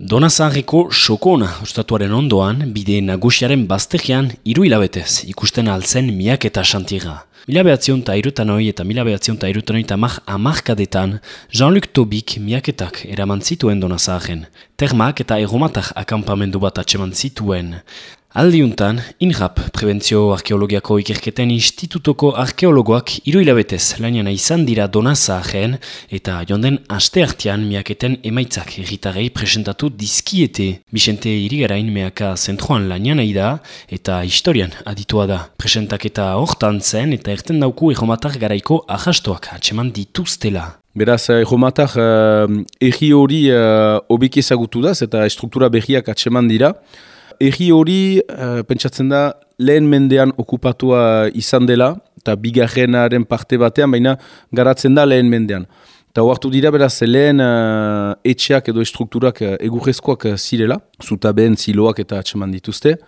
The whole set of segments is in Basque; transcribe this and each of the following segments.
Donazarreko sokona ustatuaren ondoan, bide nagusiaren baztegian hiru hilabetez ikusten altzen miak eta xantiga. Mila behatzion ta irutan hoi eta mila behatzion ta irutan hoi amarkadetan, Jean-Luc Tobik miaketak eraman zituen donazaren. Termak eta egomatak akampamendu bat atseman zituen. Aldiuntan, INRAP, Prebentzio Arkeologiako Ikerketen Institutoko Arkeologoak hiru hilabetez lainana izan dira donaza ahen eta jonden aste artean miaketen emaitzak erritarei presentatu dizkiete. Bixente irigarain meaka zentroan lainana da eta historian aditua da. Presentak eta hortan zen eta erten dauku egomatar garaiko ahastoak atseman dituztela. Beraz, egomatar uh, erri hori uh, obik ezagutu daz eta struktura berriak atseman dira. Eri hori, uh, pentsatzen da, lehen mendean okupatua izan dela, eta bigarrenaren parte batean, baina garatzen da lehen mendean. Eta huartu dira, beraz, lehen uh, etxeak edo estrukturak uh, egurrezkoak uh, zirela, zuta behen ziloak eta atseman dituzte,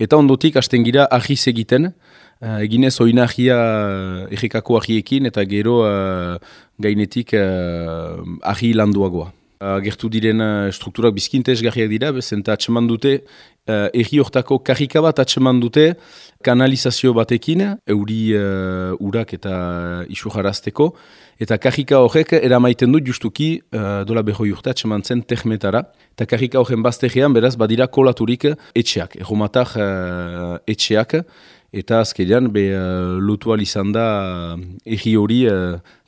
eta ondotik, hasten gira, ahiz egiten, uh, eginez oina ahia uh, errekako ahiekin, eta gero uh, gainetik uh, ahi landuagoa. Gertu diren strukturak bizkintez garriak dira, bezenta atseman dute uh, erri hortako karrika atseman dute kanalizazio batekin, euri uh, urak eta isu jarazteko, eta karrika horrek eramaiten dut justuki uh, dola behoi urte atseman zen termetara, eta karrika horren baztegean beraz badira kolaturik etxeak, erromatak uh, etxeak, eta azkenean be uh, lotu izan da erri hori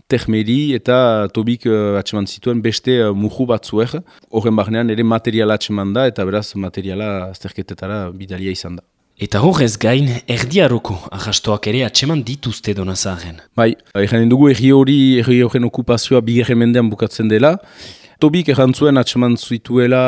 termeri eta tobik uh, atseman zituen beste uh, muhu batzuek. Horren barnean ere materiala atseman da eta beraz materiala azterketetara bidalia izan da. Eta horrez gain, erdiaroko ahastoak ere atseman dituzte donazaren. Bai, egin dugu erri hori, erri horren okupazioa bigarren mendean bukatzen dela. Tobik erantzuen atseman zuituela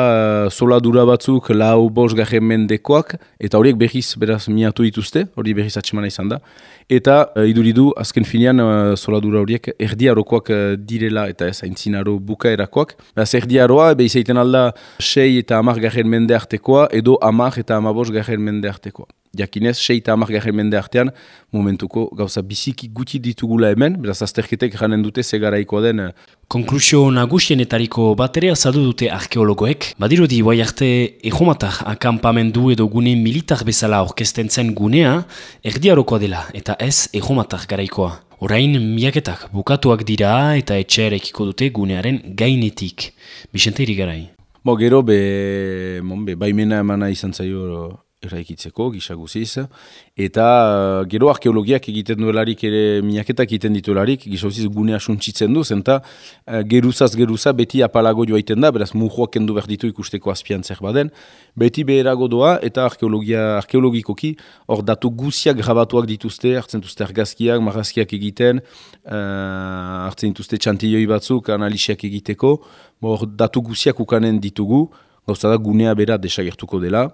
uh, soladura batzuk lau bos garen mendekoak, eta horiek behiz beraz miatu dituzte, hori behiz atsemana izan da. Eta uh, iduridu, azken finean uh, soladura horiek erdiarokoak uh, direla eta ez aintzinaro bukaerakoak. Beraz erdiaroa, behizaiten alda sei eta amar garen mende artekoa, edo amar eta amabos garen mende artekoa jakinez, sei eta amak mende artean, momentuko gauza biziki guti ditugula hemen, beraz azterketek janen dute zegaraiko den. Eh, Konklusio nagusienetariko baterea zadu dute arkeologoek, badirudi bai arte egomatak akampamendu edo gune militar bezala orkesten zen gunea, erdiarokoa dela eta ez egomatak garaikoa. Orain miaketak bukatuak dira eta etxearekiko dute gunearen gainetik. Bixente irigarai. Bo, gero, be, mon, be, baimena emana izan zaio erraikitzeko, gisaguziz. Eta uh, gero arkeologiak egiten duelarik ere minaketak egiten dituelarik, gisaguziz gunea suntsitzen du, zenta uh, geruzaz geruza beti apalago joaiten da, beraz mujoak kendu behar ditu ikusteko azpian zer baden. Beti beherago doa eta arkeologia, arkeologikoki hor datu guziak grabatuak dituzte, hartzen duzte argazkiak, marrazkiak egiten, uh, hartzen dituzte txantilloi batzuk analisiak egiteko, hor datu guziak ukanen ditugu, gauza da gunea bera desagertuko dela.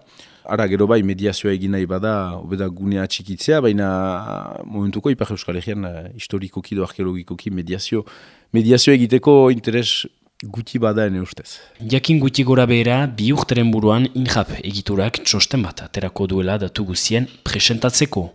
Ara, gero bai, mediazioa egin nahi bada, obeda gunea txikitzea, baina momentuko Ipar Euskal Herrian uh, historikoki do arkeologikoki mediazio, mediazio egiteko interes guti bada ene ustez. Jakin guti gora behera, bi urteren buruan injap egiturak txosten bat aterako duela datu guzien presentatzeko.